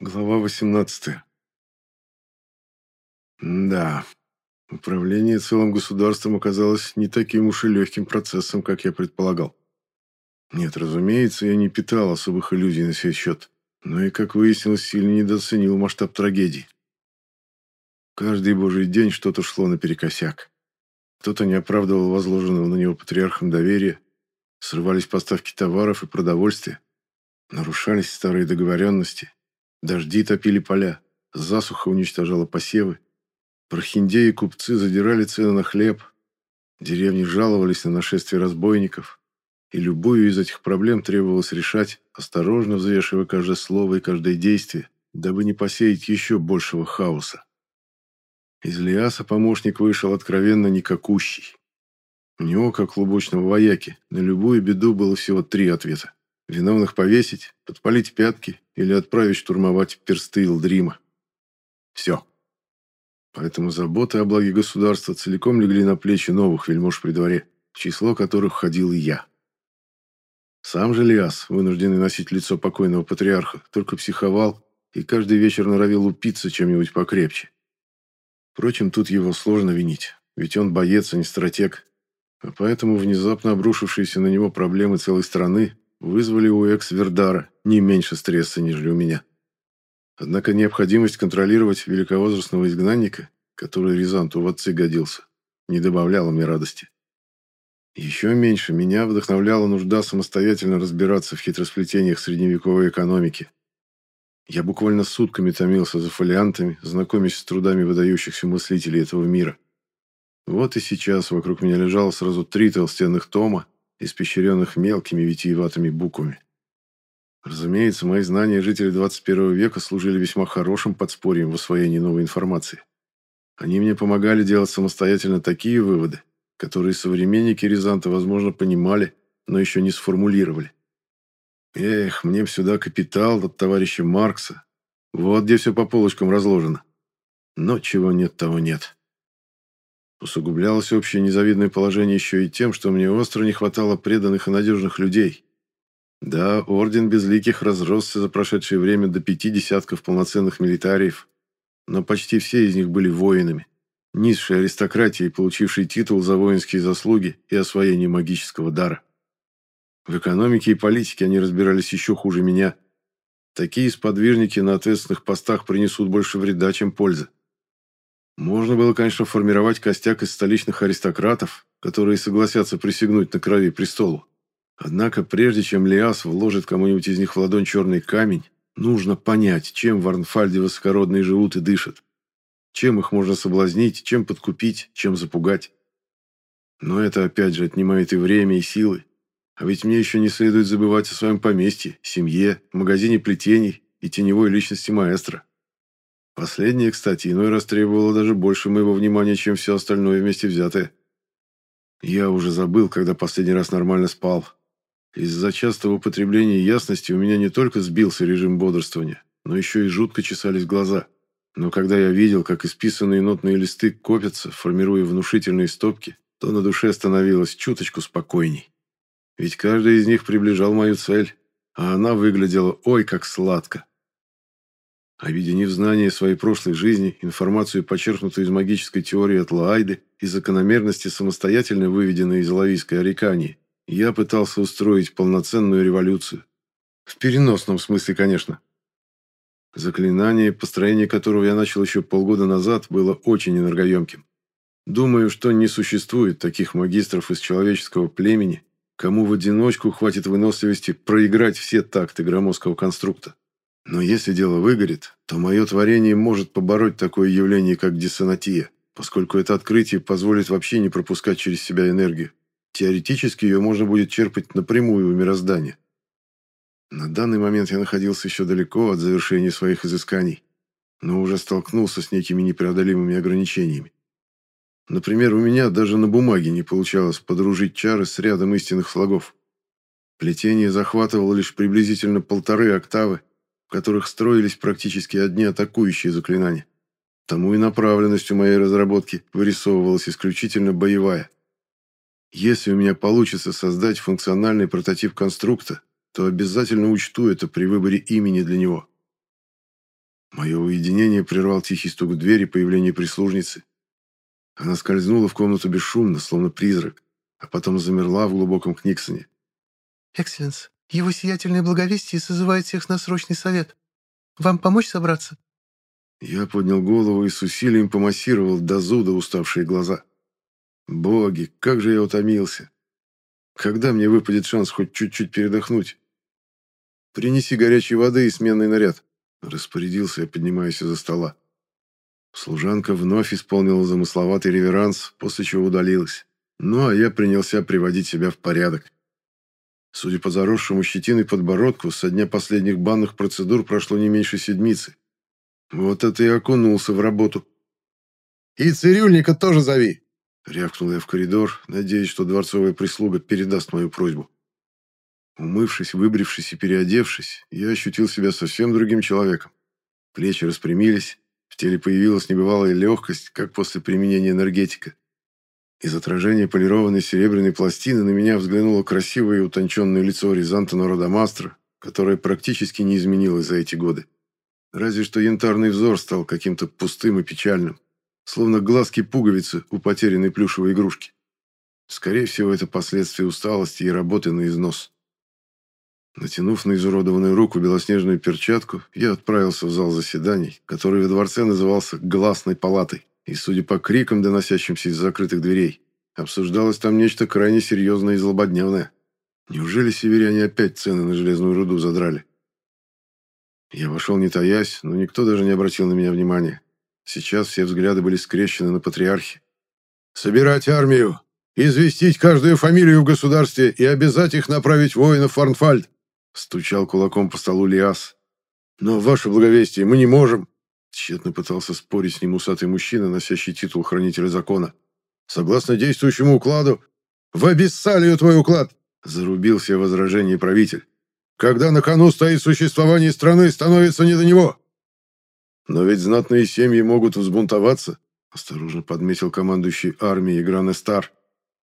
Глава 18. Да, управление целым государством оказалось не таким уж и легким процессом, как я предполагал. Нет, разумеется, я не питал особых иллюзий на сей счет, но и, как выяснилось, сильно недооценил масштаб трагедии. Каждый божий день что-то шло наперекосяк. Кто-то не оправдывал возложенного на него патриархом доверия, срывались поставки товаров и продовольствия, нарушались старые договоренности, Дожди топили поля, засуха уничтожала посевы. Прохиндеи и купцы задирали цены на хлеб. Деревни жаловались на нашествие разбойников. И любую из этих проблем требовалось решать, осторожно взвешивая каждое слово и каждое действие, дабы не посеять еще большего хаоса. Из Лиаса помощник вышел откровенно никакущий. У него, как лубочного вояки, на любую беду было всего три ответа. Виновных повесить, подпалить пятки или отправить штурмовать персты Илдрима. Все. Поэтому заботы о благе государства целиком легли на плечи новых вельмож при дворе, в число которых входил и я. Сам же Лиас, вынужденный носить лицо покойного патриарха, только психовал и каждый вечер норовил упиться чем-нибудь покрепче. Впрочем, тут его сложно винить, ведь он боец, а не стратег, а поэтому внезапно обрушившиеся на него проблемы целой страны вызвали у экс-Вердара не меньше стресса, нежели у меня. Однако необходимость контролировать великовозрастного изгнанника, который Рязанту в отцы годился, не добавляла мне радости. Еще меньше меня вдохновляла нужда самостоятельно разбираться в хитросплетениях средневековой экономики. Я буквально сутками томился за фолиантами, знакомясь с трудами выдающихся мыслителей этого мира. Вот и сейчас вокруг меня лежало сразу три толстенных тома, испещренных мелкими витиеватыми буквами. Разумеется, мои знания жителей 21 века служили весьма хорошим подспорьем в освоении новой информации. Они мне помогали делать самостоятельно такие выводы, которые современники Рязанта, возможно, понимали, но еще не сформулировали. Эх, мне б сюда капитал от товарища Маркса. Вот где все по полочкам разложено. Но чего нет, того нет. Усугублялось общее незавидное положение еще и тем, что мне остро не хватало преданных и надежных людей. Да, орден Безликих разросся за прошедшее время до пяти десятков полноценных милитариев, но почти все из них были воинами, низшей аристократией, получившей титул за воинские заслуги и освоение магического дара. В экономике и политике они разбирались еще хуже меня. Такие сподвижники на ответственных постах принесут больше вреда, чем пользы. Можно было, конечно, формировать костяк из столичных аристократов, которые согласятся присягнуть на крови престолу. Однако, прежде чем Лиас вложит кому-нибудь из них в ладонь черный камень, нужно понять, чем в Арнфальде высокородные живут и дышат. Чем их можно соблазнить, чем подкупить, чем запугать. Но это опять же отнимает и время, и силы. А ведь мне еще не следует забывать о своем поместье, семье, магазине плетений и теневой личности маэстро. Последнее, кстати, иной раз требовало даже больше моего внимания, чем все остальное вместе взятое. Я уже забыл, когда последний раз нормально спал. Из-за частого употребления ясности у меня не только сбился режим бодрствования, но еще и жутко чесались глаза. Но когда я видел, как исписанные нотные листы копятся, формируя внушительные стопки, то на душе становилось чуточку спокойней. Ведь каждый из них приближал мою цель, а она выглядела ой как сладко. Объединив знания своей прошлой жизни, информацию, почерпнутую из магической теории от Лаайды и закономерности, самостоятельно выведенные из лавийской арикании, я пытался устроить полноценную революцию. В переносном смысле, конечно. Заклинание, построение которого я начал еще полгода назад, было очень энергоемким. Думаю, что не существует таких магистров из человеческого племени, кому в одиночку хватит выносливости проиграть все такты громоздкого конструкта. Но если дело выгорит, то мое творение может побороть такое явление, как диссонатия, поскольку это открытие позволит вообще не пропускать через себя энергию. Теоретически ее можно будет черпать напрямую у мироздания. На данный момент я находился еще далеко от завершения своих изысканий, но уже столкнулся с некими непреодолимыми ограничениями. Например, у меня даже на бумаге не получалось подружить чары с рядом истинных слогов. Плетение захватывало лишь приблизительно полторы октавы, в которых строились практически одни атакующие заклинания. Тому и направленностью моей разработки вырисовывалась исключительно боевая. Если у меня получится создать функциональный прототип конструкта, то обязательно учту это при выборе имени для него. Мое уединение прервал тихий стук в дверь и появление прислужницы. Она скользнула в комнату бесшумно, словно призрак, а потом замерла в глубоком книгсоне. «Экселленс, его сиятельное благовестие созывает всех на срочный совет. Вам помочь собраться?» Я поднял голову и с усилием помассировал до зуда уставшие глаза. «Боги, как же я утомился! Когда мне выпадет шанс хоть чуть-чуть передохнуть?» «Принеси горячей воды и сменный наряд», — распорядился я, поднимаясь из-за стола. Служанка вновь исполнила замысловатый реверанс, после чего удалилась. Ну, а я принялся приводить себя в порядок. Судя по заросшему щетиной подбородку, со дня последних банных процедур прошло не меньше седмицы. Вот это и окунулся в работу. «И цирюльника тоже зови!» Рявкнул я в коридор, надеясь, что дворцовая прислуга передаст мою просьбу. Умывшись, выбрившись и переодевшись, я ощутил себя совсем другим человеком. Плечи распрямились, в теле появилась небывалая легкость, как после применения энергетика. Из отражения полированной серебряной пластины на меня взглянуло красивое и утонченное лицо Рязанта Нородомастра, которое практически не изменилось за эти годы. Разве что янтарный взор стал каким-то пустым и печальным, словно глазки пуговицы у потерянной плюшевой игрушки. Скорее всего, это последствия усталости и работы на износ. Натянув на изуродованную руку белоснежную перчатку, я отправился в зал заседаний, который во дворце назывался «Гласной палатой», и, судя по крикам, доносящимся из закрытых дверей, обсуждалось там нечто крайне серьезное и злободневное. Неужели северяне опять цены на железную руду задрали? Я вошел не таясь, но никто даже не обратил на меня внимания. Сейчас все взгляды были скрещены на патриархе. «Собирать армию! Известить каждую фамилию в государстве и обязать их направить воинов в Фарнфальд!» Стучал кулаком по столу Лиас. «Но, ваше благовестие, мы не можем!» Тщетно пытался спорить с ним усатый мужчина, носящий титул хранителя закона. «Согласно действующему укладу...» «В обессалию твой уклад!» Зарубил все возражения правитель. «Когда на кону стоит существование страны, становится не до него!» «Но ведь знатные семьи могут взбунтоваться», осторожно подметил командующий армией Гранестар.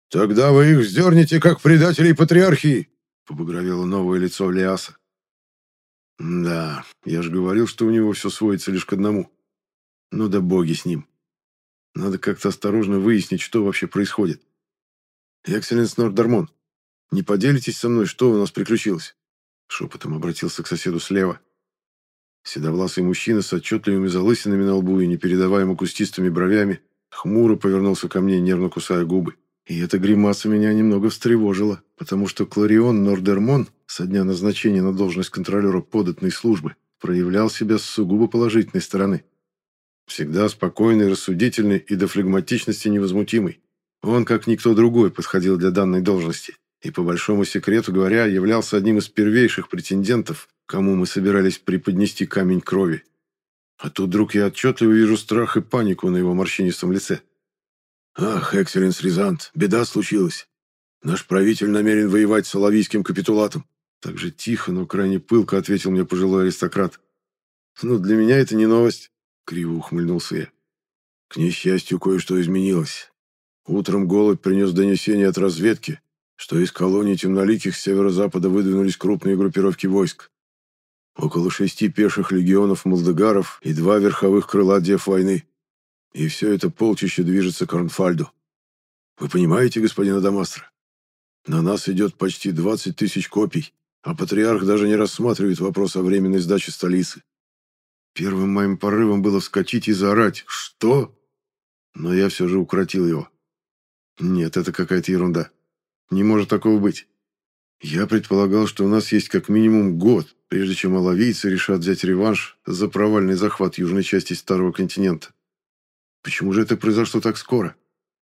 «Тогда вы их вздернете, как предателей патриархии!» побагровело новое лицо Лиаса. Да, я же говорил, что у него все сводится лишь к одному. Ну да боги с ним. Надо как-то осторожно выяснить, что вообще происходит. Экселленс Нордермон, не поделитесь со мной, что у нас приключилось? Шепотом обратился к соседу слева. Седовласый мужчина с отчетливыми залысинами на лбу и непередаваемо кустистыми бровями хмуро повернулся ко мне, нервно кусая губы. И эта гримаса меня немного встревожила, потому что Кларион Нордермон со дня назначения на должность контролера податной службы проявлял себя с сугубо положительной стороны. Всегда спокойный, рассудительный и до флегматичности невозмутимый. Он, как никто другой, подходил для данной должности и, по большому секрету говоря, являлся одним из первейших претендентов, кому мы собирались преподнести камень крови. А тут вдруг я отчетливо вижу страх и панику на его морщинистом лице. «Ах, экселленс Рязант, беда случилась. Наш правитель намерен воевать с Соловийским капитулатом». Так же тихо, но крайне пылко ответил мне пожилой аристократ. «Ну, для меня это не новость», — криво ухмыльнулся я. «К несчастью, кое-что изменилось. Утром голубь принес донесение от разведки, что из колоний темноликих с северо-запада выдвинулись крупные группировки войск. Около шести пеших легионов молдегаров и два верховых крыла дев войны. И все это полчище движется к Арнфальду. Вы понимаете, господин Адамастро? На нас идет почти 20 тысяч копий, а патриарх даже не рассматривает вопрос о временной сдаче столицы. Первым моим порывом было вскочить и заорать «Что?», но я все же укротил его. Нет, это какая-то ерунда. Не может такого быть. Я предполагал, что у нас есть как минимум год, прежде чем алавийцы решат взять реванш за провальный захват южной части Старого континента. Почему же это произошло так скоро?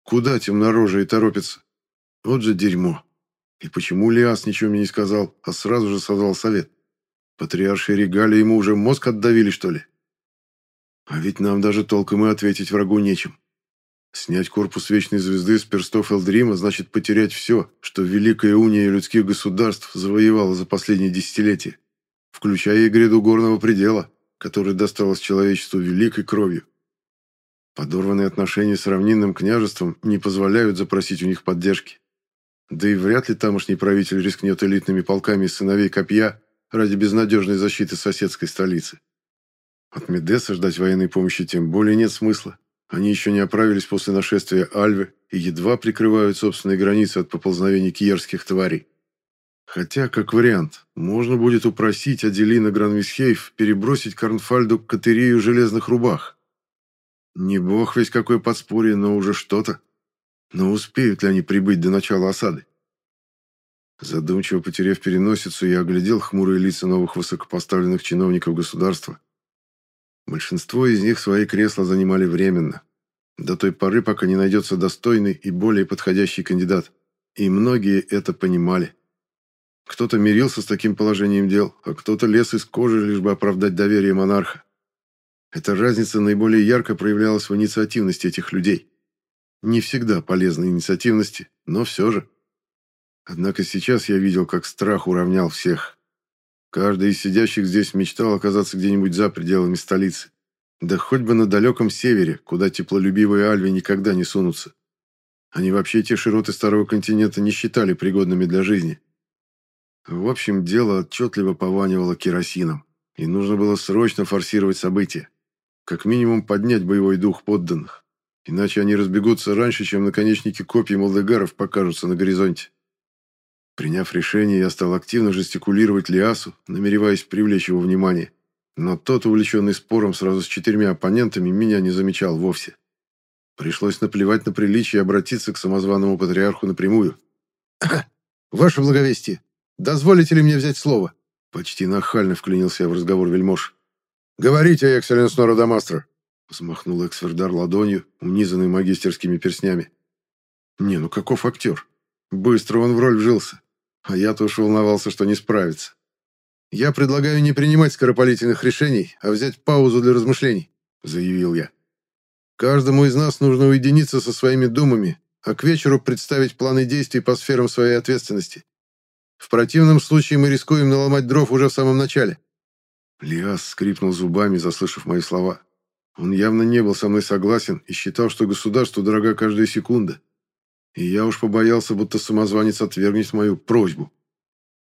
Куда темнорожие торопятся? Вот же дерьмо. И почему Лиас ничего мне не сказал, а сразу же созвал совет? Патриарши Регали ему уже мозг отдавили, что ли? А ведь нам даже толком и ответить врагу нечем. Снять корпус Вечной Звезды с перстов Элдрима значит потерять все, что Великая Уния людских государств завоевала за последние десятилетия, включая и гряду горного предела, который досталось человечеству великой кровью. Подорванные отношения с равнинным княжеством не позволяют запросить у них поддержки. Да и вряд ли тамошний правитель рискнет элитными полками сыновей копья ради безнадежной защиты соседской столицы. От Медеса ждать военной помощи тем более нет смысла. Они еще не оправились после нашествия Альвы и едва прикрывают собственные границы от поползновений киерских тварей. Хотя, как вариант, можно будет упросить Аделина Гранвисхейф перебросить Карнфальду катерию железных рубах. Не бог весь какое подспорье, но уже что-то. Но успеют ли они прибыть до начала осады? Задумчиво потеряв переносицу, я оглядел хмурые лица новых высокопоставленных чиновников государства. Большинство из них свои кресла занимали временно, до той поры, пока не найдется достойный и более подходящий кандидат. И многие это понимали. Кто-то мирился с таким положением дел, а кто-то лез из кожи, лишь бы оправдать доверие монарха. Эта разница наиболее ярко проявлялась в инициативности этих людей. Не всегда полезной инициативности, но все же. Однако сейчас я видел, как страх уравнял всех. Каждый из сидящих здесь мечтал оказаться где-нибудь за пределами столицы. Да хоть бы на далеком севере, куда теплолюбивые альвы никогда не сунутся. Они вообще те широты Старого континента не считали пригодными для жизни. В общем, дело отчетливо пованивало керосином, и нужно было срочно форсировать события. Как минимум поднять боевой дух подданных. Иначе они разбегутся раньше, чем наконечники копий молдегаров покажутся на горизонте. Приняв решение, я стал активно жестикулировать Лиасу, намереваясь привлечь его внимание. Но тот, увлеченный спором сразу с четырьмя оппонентами, меня не замечал вовсе. Пришлось наплевать на приличие и обратиться к самозваному патриарху напрямую. «Ваше благовестие, дозволите ли мне взять слово?» Почти нахально вклинился я в разговор вельмож. «Говорите, экселленс Нора Дамастро!» Взмахнул Эксвердар ладонью, унизанной магистерскими перстнями. «Не, ну каков актер? Быстро он в роль вжился. А я-то уж волновался, что не справится. «Я предлагаю не принимать скоропалительных решений, а взять паузу для размышлений», — заявил я. «Каждому из нас нужно уединиться со своими думами, а к вечеру представить планы действий по сферам своей ответственности. В противном случае мы рискуем наломать дров уже в самом начале». Лиас скрипнул зубами, заслышав мои слова. Он явно не был со мной согласен и считал, что государству дорога каждая секунда. И я уж побоялся, будто самозванец отвергнет мою просьбу.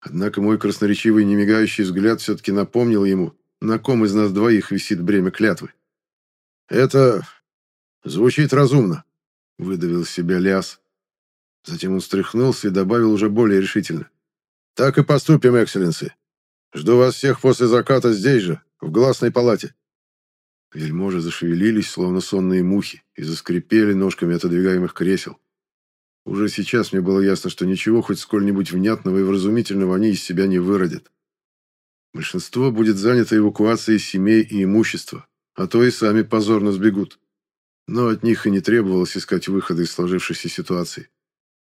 Однако мой красноречивый немигающий взгляд все-таки напомнил ему, на ком из нас двоих висит бремя клятвы. «Это звучит разумно», — выдавил себя Ляс. Затем он встряхнулся и добавил уже более решительно. «Так и поступим, экселленсы. Жду вас всех после заката здесь же, в гласной палате». Вельможи зашевелились, словно сонные мухи, и заскрипели ножками отодвигаемых кресел. Уже сейчас мне было ясно, что ничего хоть сколь-нибудь внятного и вразумительного они из себя не выродят. Большинство будет занято эвакуацией семей и имущества, а то и сами позорно сбегут. Но от них и не требовалось искать выхода из сложившейся ситуации.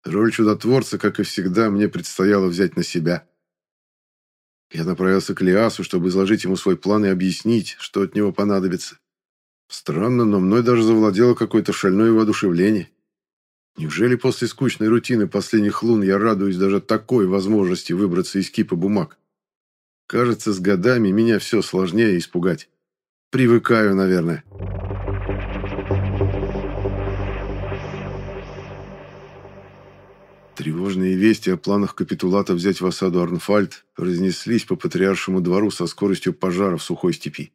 Роль чудотворца, как и всегда, мне предстояло взять на себя. Я направился к Лиасу, чтобы изложить ему свой план и объяснить, что от него понадобится. Странно, но мной даже завладело какое-то шальное воодушевление. Неужели после скучной рутины последних лун я радуюсь даже такой возможности выбраться из кипа бумаг? Кажется, с годами меня все сложнее испугать. Привыкаю, наверное. Тревожные вести о планах капитулата взять в осаду Арнфальд разнеслись по патриаршему двору со скоростью пожара в сухой степи.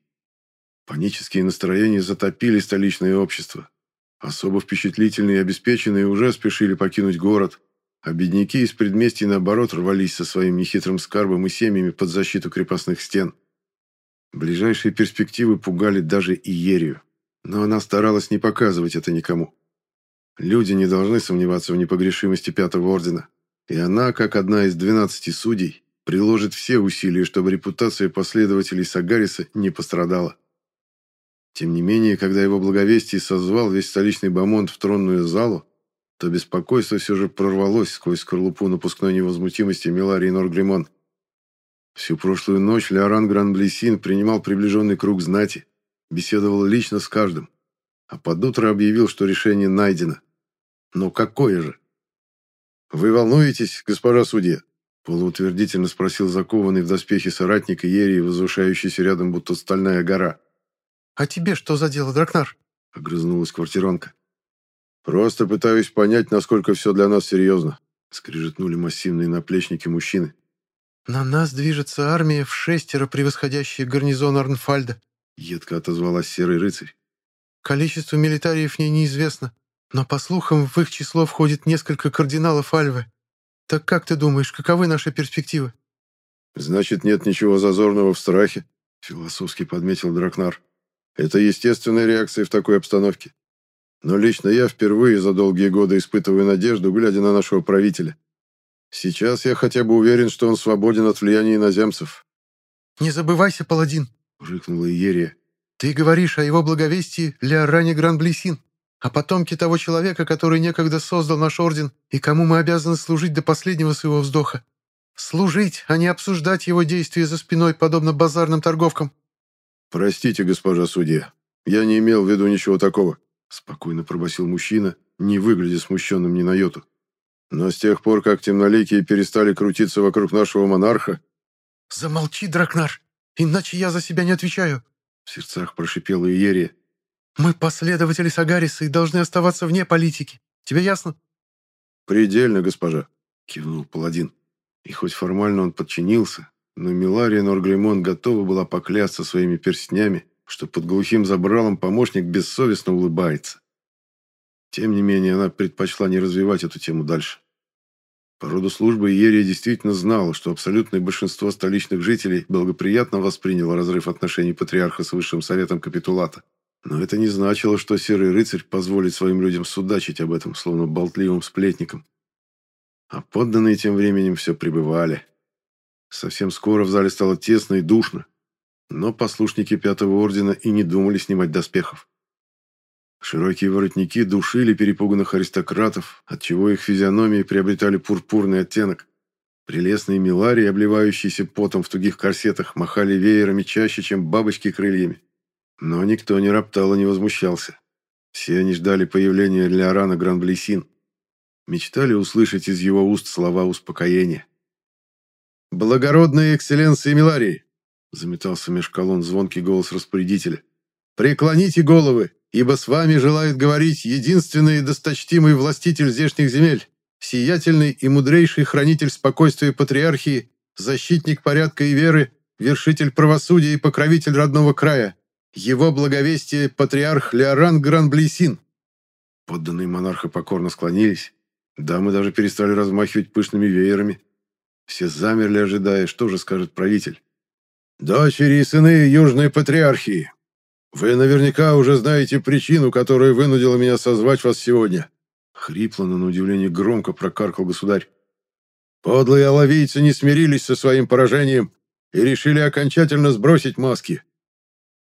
Панические настроения затопили столичное общество. Особо впечатлительные и обеспеченные уже спешили покинуть город, а бедняки из предместий, наоборот, рвались со своим нехитрым скарбом и семьями под защиту крепостных стен. Ближайшие перспективы пугали даже Иерию, но она старалась не показывать это никому. Люди не должны сомневаться в непогрешимости Пятого Ордена, и она, как одна из двенадцати судей, приложит все усилия, чтобы репутация последователей Сагариса не пострадала. Тем не менее, когда его благовестие созвал весь столичный бомонд в тронную залу, то беспокойство все же прорвалось сквозь скорлупу напускной невозмутимости Миларии Норгримон. Всю прошлую ночь Леоран Гранблесин принимал приближенный круг знати, беседовал лично с каждым, а под утро объявил, что решение найдено. Но какое же? «Вы волнуетесь, госпожа судья?» полуутвердительно спросил закованный в доспехи соратник Иерии, возвышающийся рядом будто стальная гора. «А тебе что за дело, Дракнар?» — огрызнулась квартиранка. «Просто пытаюсь понять, насколько все для нас серьезно», — скрижетнули массивные наплечники мужчины. «На нас движется армия в шестеро, превосходящая гарнизон Арнфальда», — едко отозвалась серый рыцарь. «Количество милитариев мне неизвестно, но, по слухам, в их число входит несколько кардиналов Альвы. Так как ты думаешь, каковы наши перспективы?» «Значит, нет ничего зазорного в страхе», — философски подметил Дракнар. «Это естественная реакция в такой обстановке. Но лично я впервые за долгие годы испытываю надежду, глядя на нашего правителя. Сейчас я хотя бы уверен, что он свободен от влияния иноземцев». «Не забывайся, паладин», — рыкнула Иерия. «Ты говоришь о его благовестии Леоране Гран-Блесин, о потомке того человека, который некогда создал наш орден и кому мы обязаны служить до последнего своего вздоха. Служить, а не обсуждать его действия за спиной, подобно базарным торговкам». «Простите, госпожа судья, я не имел в виду ничего такого», — спокойно пробасил мужчина, не выглядя смущенным ни на йоту. «Но с тех пор, как темноликие перестали крутиться вокруг нашего монарха...» «Замолчи, Дракнар!» Иначе я за себя не отвечаю», — в сердцах прошипела Иерия. «Мы последователи Сагариса и должны оставаться вне политики. Тебе ясно?» «Предельно, госпожа», — кивнул паладин. И хоть формально он подчинился, но Милария Норгримон готова была поклясться своими перстнями, что под глухим забралом помощник бессовестно улыбается. Тем не менее, она предпочла не развивать эту тему дальше. По роду службы Иерия действительно знала, что абсолютное большинство столичных жителей благоприятно восприняло разрыв отношений патриарха с высшим советом капитулата. Но это не значило, что Серый Рыцарь позволит своим людям судачить об этом, словно болтливым сплетникам. А подданные тем временем все пребывали. Совсем скоро в зале стало тесно и душно, но послушники Пятого Ордена и не думали снимать доспехов. Широкие воротники душили перепуганных аристократов, отчего их физиономии приобретали пурпурный оттенок. Прелестные миларии, обливающиеся потом в тугих корсетах, махали веерами чаще, чем бабочки крыльями. Но никто не роптал и не возмущался. Все они ждали появления Леорана Гранблесин. Мечтали услышать из его уст слова успокоения. «Благородные экселленции Миларии!» заметался меж колонн звонкий голос распорядителя. «Преклоните головы! Ибо с вами желает говорить единственный и досточтимый властитель здешних земель, сиятельный и мудрейший хранитель спокойствия патриархии, защитник порядка и веры, вершитель правосудия и покровитель родного края, его благовестие патриарх Леоран Гранблесин». Подданные монарха покорно склонились. Дамы даже перестали размахивать пышными веерами. Все замерли, ожидая, что же скажет правитель. «Дочери и сыны Южной Патриархии, «Вы наверняка уже знаете причину, которая вынудила меня созвать вас сегодня». Хрипло, но на удивление громко прокаркал государь. «Подлые оловийцы не смирились со своим поражением и решили окончательно сбросить маски.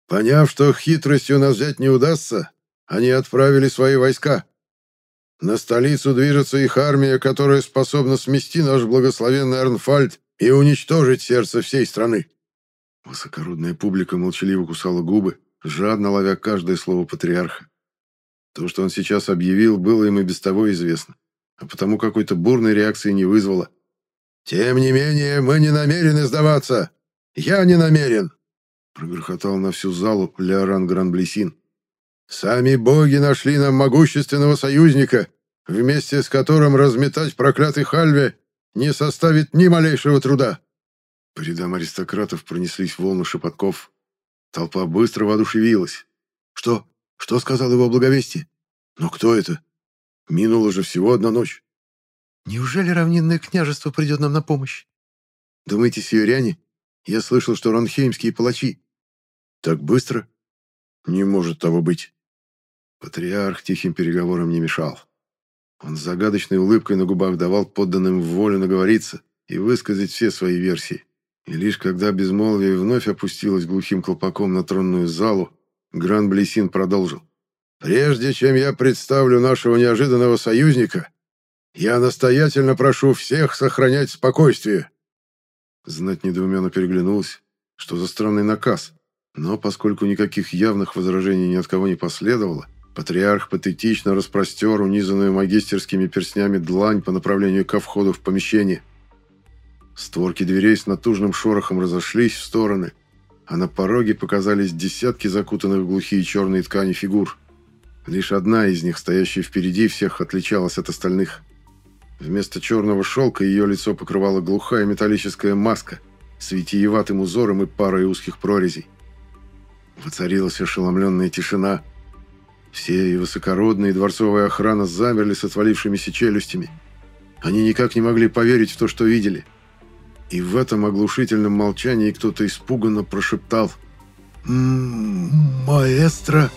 Поняв, что хитростью нас взять не удастся, они отправили свои войска. На столицу движется их армия, которая способна смести наш благословенный Арнфальд и уничтожить сердце всей страны». Высокородная публика молчаливо кусала губы, жадно ловя каждое слово патриарха. То, что он сейчас объявил, было им и без того известно, а потому какой-то бурной реакции не вызвало. «Тем не менее, мы не намерены сдаваться! Я не намерен!» прогрохотал на всю залу Леоран Гранблесин. «Сами боги нашли нам могущественного союзника, вместе с которым разметать проклятый Хальве не составит ни малейшего труда». По рядам аристократов пронеслись волны шепотков. Толпа быстро воодушевилась. «Что? Что сказал его благовестие? Но кто это? Минула же всего одна ночь». «Неужели равнинное княжество придет нам на помощь?» «Думаете, северяне? Я слышал, что ранхеймские палачи». «Так быстро? Не может того быть». Патриарх тихим переговорам не мешал. Он с загадочной улыбкой на губах давал подданным волю наговориться и высказать все свои версии. И лишь когда безмолвие вновь опустилось глухим колпаком на тронную залу, Гран-Блесин продолжил. «Прежде чем я представлю нашего неожиданного союзника, я настоятельно прошу всех сохранять спокойствие». Знать недоуменно переглянулась, что за странный наказ. Но поскольку никаких явных возражений ни от кого не последовало, патриарх патетично распростер унизанную магистерскими перстнями длань по направлению ко входу в помещение. Створки дверей с натужным шорохом разошлись в стороны, а на пороге показались десятки закутанных в глухие черные ткани фигур. Лишь одна из них, стоящая впереди всех, отличалась от остальных. Вместо черного шелка ее лицо покрывала глухая металлическая маска с витиеватым узором и парой узких прорезей. Воцарилась ошеломленная тишина. Все и высокородные, и дворцовая охрана замерли с отвалившимися челюстями. Они никак не могли поверить в то, что видели. И в этом оглушительном молчании кто-то испуганно прошептал «М-м-м, «Маэстро!»